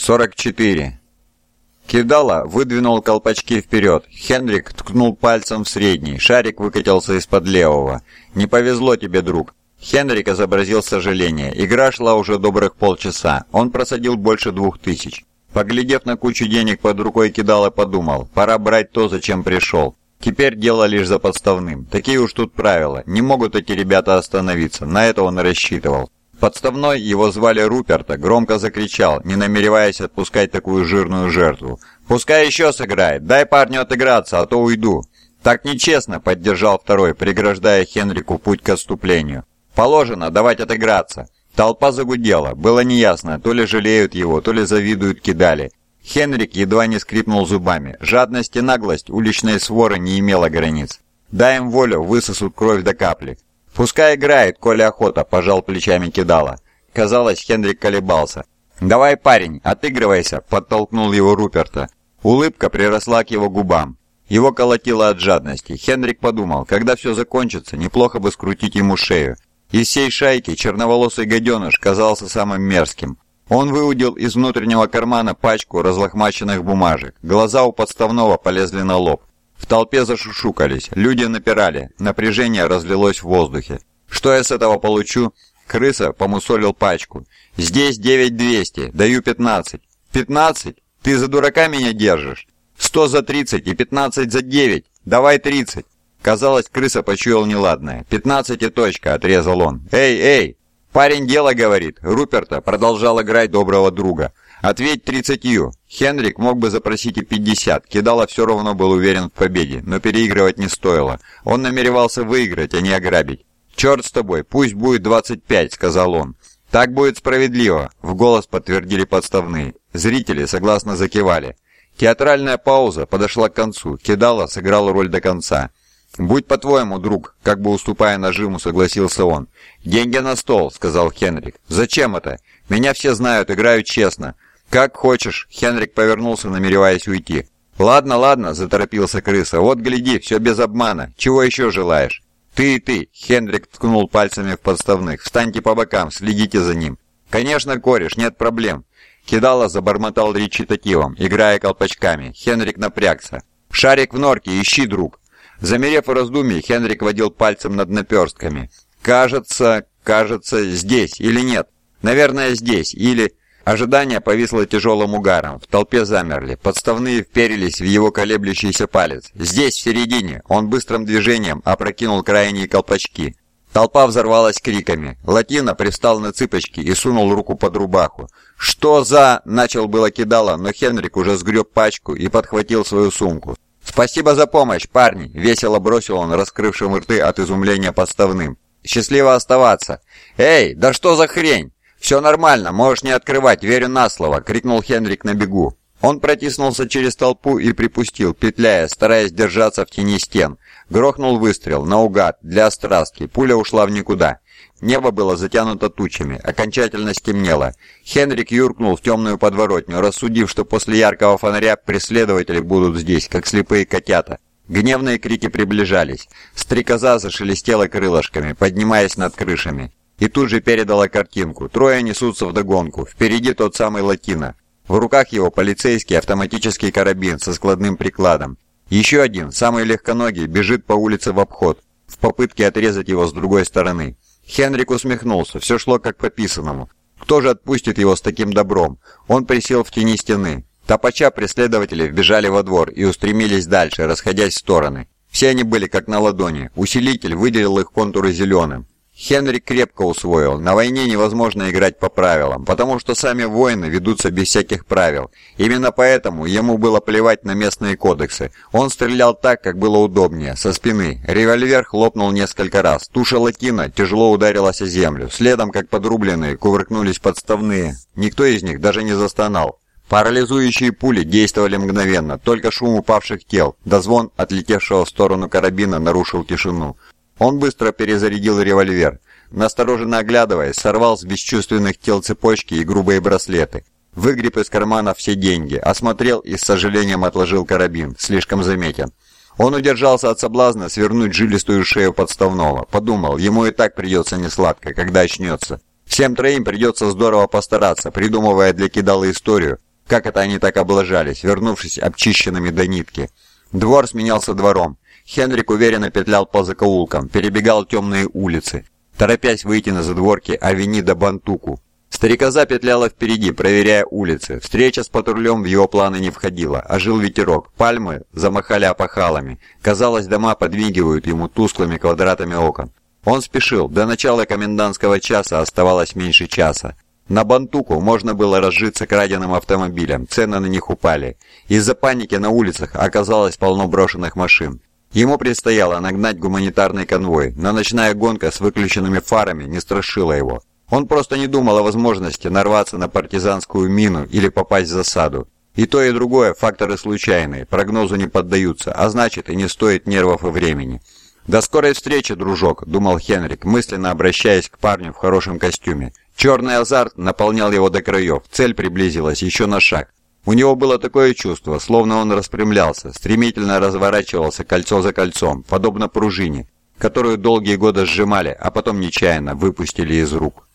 44. Кидала выдвинул колпачки вперед. Хенрик ткнул пальцем в средний. Шарик выкатился из-под левого. «Не повезло тебе, друг». Хенрик изобразил сожаление. Игра шла уже добрых полчаса. Он просадил больше двух тысяч. Поглядев на кучу денег под рукой, Кидала подумал, пора брать то, зачем пришел. Теперь дело лишь за подставным. Такие уж тут правила. Не могут эти ребята остановиться. На это он и рассчитывал. Подставной, его звали Руперта, громко закричал, не намереваясь отпускать такую жирную жертву. «Пускай еще сыграет, дай парню отыграться, а то уйду». «Так нечестно», — поддержал второй, преграждая Хенрику путь к отступлению. «Положено давать отыграться». Толпа загудела, было неясно, то ли жалеют его, то ли завидуют кидали. Хенрик едва не скрипнул зубами. Жадность и наглость уличной своры не имела границ. Дай им волю, высосут кровь до капли. «Пускай играет, коли охота», – пожал плечами кидала. Казалось, Хендрик колебался. «Давай, парень, отыгрывайся», – подтолкнул его Руперта. Улыбка приросла к его губам. Его колотило от жадности. Хендрик подумал, когда все закончится, неплохо бы скрутить ему шею. Из всей шайки черноволосый гаденыш казался самым мерзким. Он выудил из внутреннего кармана пачку разлохмаченных бумажек. Глаза у подставного полезли на лоб. В толпе зашушукались, люди напирали, напряжение разлилось в воздухе. Что я с этого получу? Крыса помусолил пачку. Здесь 9200, даю 15. 15? Ты за дурака меня держишь? 100 за 30 и 15 за 9. Давай 30. Казалось, крыса почуял неладное. 15 и точка, отрезал он. Эй, эй! Парень дело говорит. Руперта продолжал играть доброго друга. Ответь тридцатью. Хенрик мог бы запросить и 50. Кидала все равно был уверен в победе, но переигрывать не стоило. Он намеревался выиграть, а не ограбить. «Черт с тобой, пусть будет 25», — сказал он. «Так будет справедливо», — в голос подтвердили подставные. Зрители согласно закивали. Театральная пауза подошла к концу. Кидала сыграл роль до конца. «Будь по-твоему, друг», — как бы уступая нажиму, согласился он. «Деньги на стол», — сказал Хенрик. «Зачем это? Меня все знают, играю честно. «Как хочешь», — Хенрик повернулся, намереваясь уйти. «Ладно, ладно», — заторопился крыса, — «вот гляди, все без обмана. Чего еще желаешь?» «Ты и ты», — Хенрик ткнул пальцами в подставных, — «встаньте по бокам, следите за ним». «Конечно, кореш, нет проблем». Кидала забормотал речитативом, играя колпачками. Хенрик напрягся. «Шарик в норке, ищи, друг». Замерев в раздумье, Хенрик водил пальцем над наперстками. «Кажется, кажется, здесь или нет?» «Наверное, здесь, или...» Ожидание повисло тяжелым угаром. В толпе замерли. Подставные вперились в его колеблющийся палец. Здесь, в середине, он быстрым движением опрокинул крайние колпачки. Толпа взорвалась криками. Латина пристал на цыпочки и сунул руку под рубаху. «Что за...» – начал было кидало, но Хенрик уже сгреб пачку и подхватил свою сумку. «Спасибо за помощь, парни!» – весело бросил он, раскрывшим рты от изумления подставным. «Счастливо оставаться!» «Эй, да что за хрень?» «Все нормально, можешь не открывать, верю на слово!» — крикнул Хенрик на бегу. Он протиснулся через толпу и припустил, петляя, стараясь держаться в тени стен. Грохнул выстрел, наугад, для острастки. Пуля ушла в никуда. Небо было затянуто тучами, окончательно стемнело. Хенрик юркнул в темную подворотню, рассудив, что после яркого фонаря преследователи будут здесь, как слепые котята. Гневные крики приближались. Стрекоза зашелестела крылышками, поднимаясь над крышами и тут же передала картинку. Трое несутся вдогонку. Впереди тот самый Латино. В руках его полицейский автоматический карабин со складным прикладом. Еще один, самый легконогий, бежит по улице в обход, в попытке отрезать его с другой стороны. Хенрик усмехнулся, все шло как по писанному. Кто же отпустит его с таким добром? Он присел в тени стены. Топача преследователи вбежали во двор и устремились дальше, расходясь в стороны. Все они были как на ладони. Усилитель выделил их контуры зеленым. Хенрик крепко усвоил, на войне невозможно играть по правилам, потому что сами воины ведутся без всяких правил. Именно поэтому ему было плевать на местные кодексы. Он стрелял так, как было удобнее, со спины. Револьвер хлопнул несколько раз. Туша латина тяжело ударилась о землю. Следом, как подрубленные, кувыркнулись подставные. Никто из них даже не застонал. Парализующие пули действовали мгновенно, только шум упавших тел, да звон отлетевшего в сторону карабина нарушил тишину. Он быстро перезарядил револьвер. Настороженно оглядываясь, сорвал с бесчувственных тел цепочки и грубые браслеты. Выгреб из кармана все деньги, осмотрел и с сожалением отложил карабин, слишком заметен. Он удержался от соблазна свернуть жилистую шею подставного. Подумал, ему и так придется несладко, когда очнется. Всем троим придется здорово постараться, придумывая для кидала историю, Как это они так облажались, вернувшись обчищенными до нитки? Двор сменялся двором. Хенрик уверенно петлял по закоулкам, перебегал темные улицы, торопясь выйти на задворки Авенида Бантуку. Старикоза петляла впереди, проверяя улицы. Встреча с патрулем в его планы не входила. Ожил ветерок. Пальмы замахали опахалами. Казалось, дома подвигивают ему тусклыми квадратами окон. Он спешил. До начала комендантского часа оставалось меньше часа. На Бантуку можно было разжиться краденым автомобилем, цены на них упали. Из-за паники на улицах оказалось полно брошенных машин. Ему предстояло нагнать гуманитарный конвой, но ночная гонка с выключенными фарами не страшила его. Он просто не думал о возможности нарваться на партизанскую мину или попасть в засаду. И то, и другое – факторы случайные, прогнозу не поддаются, а значит и не стоит нервов и времени. «До скорой встречи, дружок», – думал Хенрик, мысленно обращаясь к парню в хорошем костюме. Черный азарт наполнял его до краев, цель приблизилась еще на шаг. У него было такое чувство, словно он распрямлялся, стремительно разворачивался кольцо за кольцом, подобно пружине, которую долгие годы сжимали, а потом нечаянно выпустили из рук.